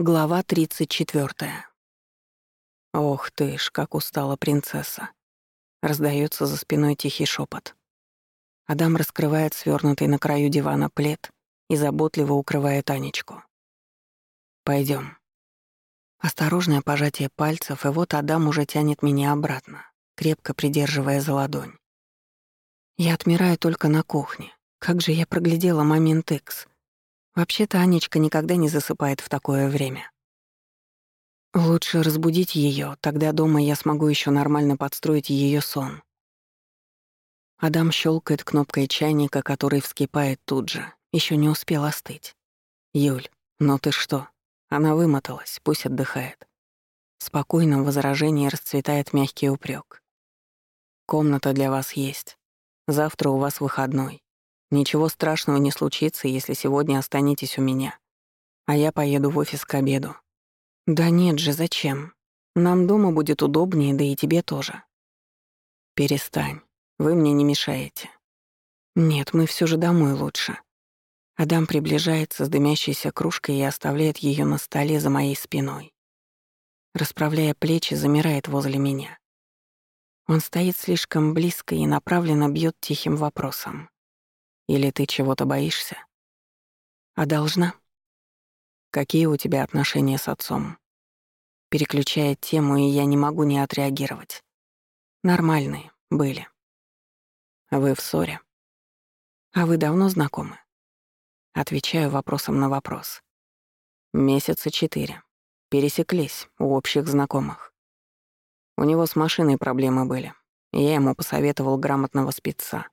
Глава 34. Ох ты ж, как устала принцесса. Раздается за спиной тихий шепот. Адам раскрывает свернутый на краю дивана плед и заботливо укрывает Анечку. Пойдем. Осторожное пожатие пальцев, и вот Адам уже тянет меня обратно, крепко придерживая за ладонь. Я отмираю только на кухне. Как же я проглядела момент Икс — Вообще-то Анечка никогда не засыпает в такое время. Лучше разбудить ее, тогда дома я смогу еще нормально подстроить ее сон. Адам щелкает кнопкой чайника, который вскипает тут же. Еще не успел остыть. Юль, ну ты что? Она вымоталась, пусть отдыхает. В спокойном возражении расцветает мягкий упрек. Комната для вас есть. Завтра у вас выходной. Ничего страшного не случится, если сегодня останетесь у меня. А я поеду в офис к обеду. Да нет же, зачем? Нам дома будет удобнее, да и тебе тоже. Перестань. Вы мне не мешаете. Нет, мы все же домой лучше. Адам приближается с дымящейся кружкой и оставляет ее на столе за моей спиной. Расправляя плечи, замирает возле меня. Он стоит слишком близко и направленно бьет тихим вопросом. Или ты чего-то боишься? А должна? Какие у тебя отношения с отцом? Переключает тему, и я не могу не отреагировать. Нормальные, были. Вы в ссоре? А вы давно знакомы? Отвечаю вопросом на вопрос. Месяца четыре. Пересеклись у общих знакомых. У него с машиной проблемы были. Я ему посоветовал грамотного спеца.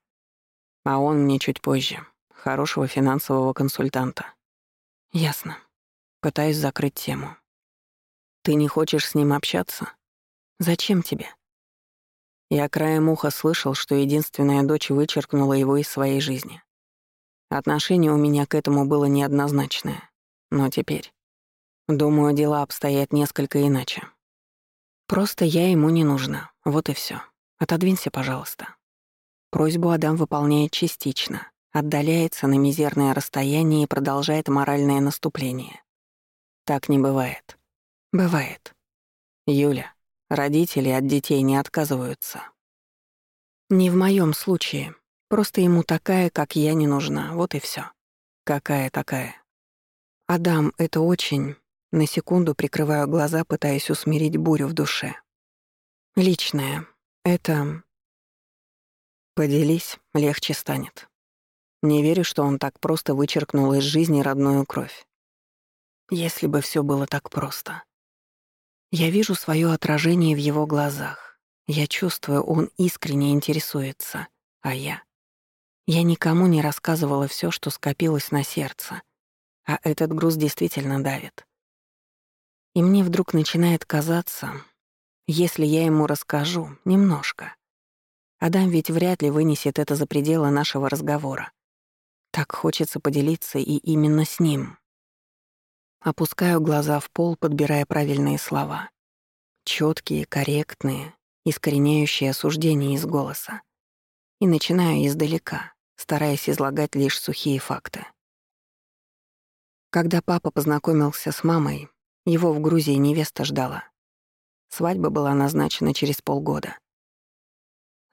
А он мне чуть позже. Хорошего финансового консультанта. Ясно. Пытаюсь закрыть тему. Ты не хочешь с ним общаться? Зачем тебе? Я краем уха слышал, что единственная дочь вычеркнула его из своей жизни. Отношение у меня к этому было неоднозначное. Но теперь... Думаю, дела обстоят несколько иначе. Просто я ему не нужна. Вот и все. Отодвинься, пожалуйста. Просьбу Адам выполняет частично, отдаляется на мизерное расстояние и продолжает моральное наступление. Так не бывает. Бывает. Юля, родители от детей не отказываются. Не в моем случае. Просто ему такая, как я, не нужна. Вот и все. Какая такая? Адам, это очень... На секунду прикрываю глаза, пытаясь усмирить бурю в душе. Личное. Это... Поделись, легче станет. Не верю, что он так просто вычеркнул из жизни родную кровь. Если бы все было так просто. Я вижу свое отражение в его глазах. Я чувствую, он искренне интересуется. А я? Я никому не рассказывала все, что скопилось на сердце. А этот груз действительно давит. И мне вдруг начинает казаться, если я ему расскажу немножко, Адам ведь вряд ли вынесет это за пределы нашего разговора. Так хочется поделиться и именно с ним. Опускаю глаза в пол, подбирая правильные слова. Четкие, корректные, искореняющие осуждение из голоса. И начинаю издалека, стараясь излагать лишь сухие факты. Когда папа познакомился с мамой, его в Грузии невеста ждала. Свадьба была назначена через полгода.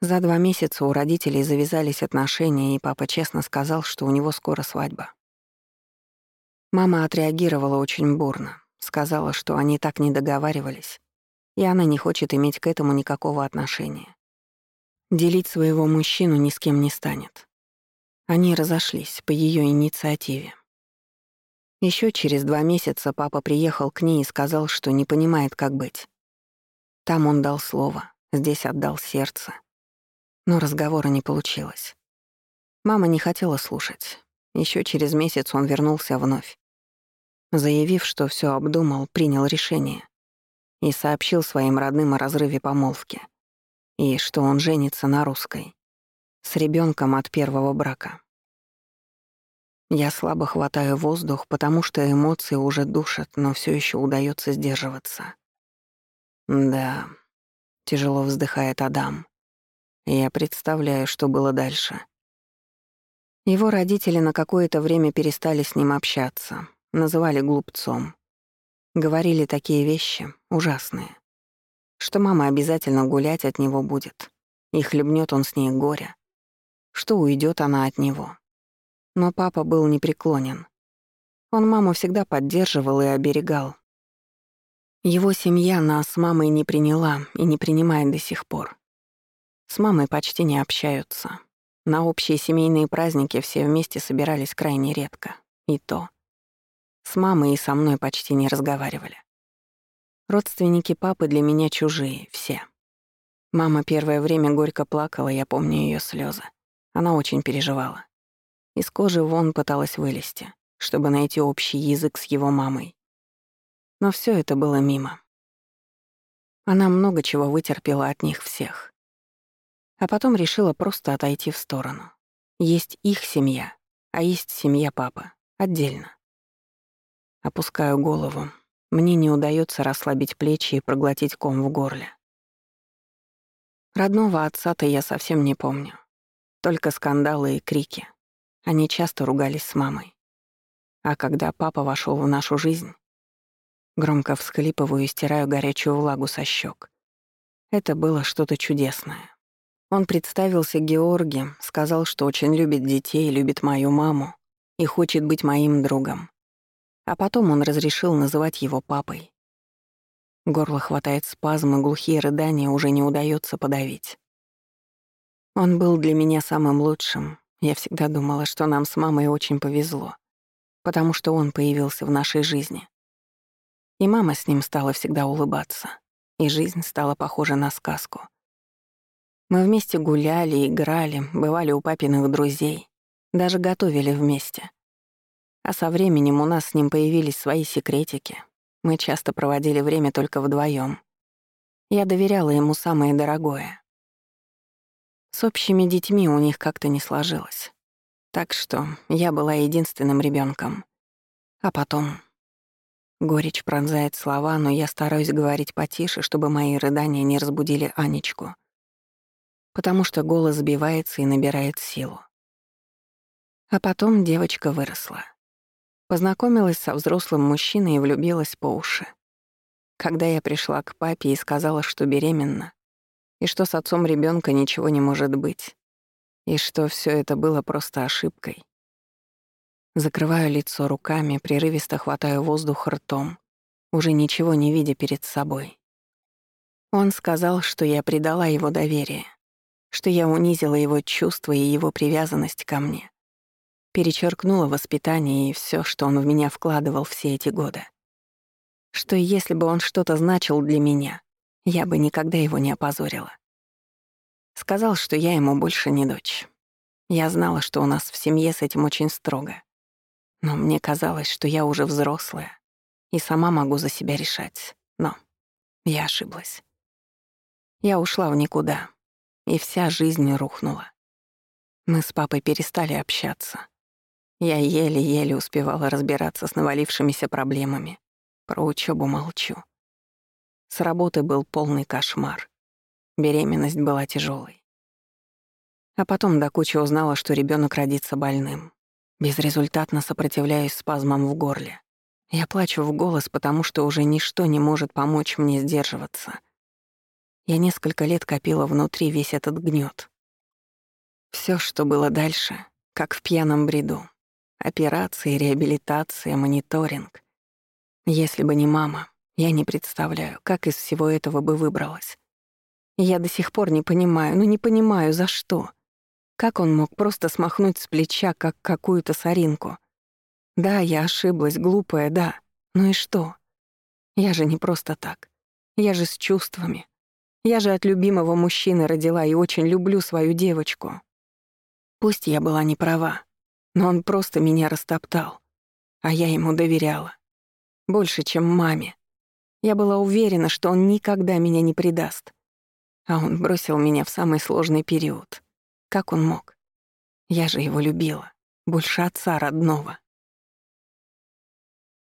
За два месяца у родителей завязались отношения, и папа честно сказал, что у него скоро свадьба. Мама отреагировала очень бурно, сказала, что они так не договаривались, и она не хочет иметь к этому никакого отношения. Делить своего мужчину ни с кем не станет. Они разошлись по ее инициативе. Еще через два месяца папа приехал к ней и сказал, что не понимает, как быть. Там он дал слово, здесь отдал сердце. Но разговора не получилось. Мама не хотела слушать. Еще через месяц он вернулся вновь. Заявив, что все обдумал, принял решение и сообщил своим родным о разрыве помолвки и что он женится на русской, с ребенком от первого брака. Я слабо хватаю воздух, потому что эмоции уже душат, но все еще удается сдерживаться. Да, тяжело вздыхает Адам. Я представляю, что было дальше. Его родители на какое-то время перестали с ним общаться, называли глупцом. Говорили такие вещи, ужасные. Что мама обязательно гулять от него будет, и хлебнет он с ней горя. Что уйдет она от него. Но папа был непреклонен. Он маму всегда поддерживал и оберегал. Его семья нас с мамой не приняла и не принимает до сих пор. С мамой почти не общаются. На общие семейные праздники все вместе собирались крайне редко. И то. С мамой и со мной почти не разговаривали. Родственники папы для меня чужие, все. Мама первое время горько плакала, я помню ее слезы. Она очень переживала. Из кожи вон пыталась вылезти, чтобы найти общий язык с его мамой. Но все это было мимо. Она много чего вытерпела от них всех. А потом решила просто отойти в сторону. Есть их семья, а есть семья папы. Отдельно. Опускаю голову. Мне не удается расслабить плечи и проглотить ком в горле. Родного отца-то я совсем не помню. Только скандалы и крики. Они часто ругались с мамой. А когда папа вошел в нашу жизнь, громко всхлипываю и стираю горячую влагу со щек. Это было что-то чудесное. Он представился Георги, сказал, что очень любит детей, любит мою маму и хочет быть моим другом. А потом он разрешил называть его папой. Горло хватает спазмы, глухие рыдания уже не удается подавить. Он был для меня самым лучшим. Я всегда думала, что нам с мамой очень повезло, потому что он появился в нашей жизни. И мама с ним стала всегда улыбаться, и жизнь стала похожа на сказку. Мы вместе гуляли, играли, бывали у папиных друзей, даже готовили вместе — а со временем у нас с ним появились свои секретики. Мы часто проводили время только вдвоем. Я доверяла ему самое дорогое. С общими детьми у них как-то не сложилось. Так что я была единственным ребенком. А потом... Горечь пронзает слова, но я стараюсь говорить потише, чтобы мои рыдания не разбудили Анечку. Потому что голос сбивается и набирает силу. А потом девочка выросла. Познакомилась со взрослым мужчиной и влюбилась по уши. Когда я пришла к папе и сказала, что беременна, и что с отцом ребенка ничего не может быть, и что все это было просто ошибкой. Закрываю лицо руками, прерывисто хватаю воздух ртом, уже ничего не видя перед собой. Он сказал, что я предала его доверие, что я унизила его чувства и его привязанность ко мне, перечеркнула воспитание и все, что он в меня вкладывал все эти годы. Что если бы он что-то значил для меня, я бы никогда его не опозорила. Сказал, что я ему больше не дочь. Я знала, что у нас в семье с этим очень строго. Но мне казалось, что я уже взрослая и сама могу за себя решать. Но я ошиблась. Я ушла в никуда, и вся жизнь рухнула. Мы с папой перестали общаться. Я еле-еле успевала разбираться с навалившимися проблемами. Про учебу молчу. С работы был полный кошмар. Беременность была тяжелой. А потом до кучи узнала, что ребенок родится больным. Безрезультатно сопротивляюсь спазмам в горле. Я плачу в голос, потому что уже ничто не может помочь мне сдерживаться. Я несколько лет копила внутри весь этот гнет. Все, что было дальше, как в пьяном бреду. Операции, реабилитация, мониторинг. Если бы не мама, я не представляю, как из всего этого бы выбралась. Я до сих пор не понимаю, ну не понимаю, за что. Как он мог просто смахнуть с плеча, как какую-то соринку? Да, я ошиблась, глупая, да. Ну и что? Я же не просто так. Я же с чувствами. Я же от любимого мужчины родила и очень люблю свою девочку. Пусть я была не права, но он просто меня растоптал, а я ему доверяла. Больше, чем маме. Я была уверена, что он никогда меня не предаст. А он бросил меня в самый сложный период. Как он мог? Я же его любила. Больше отца родного.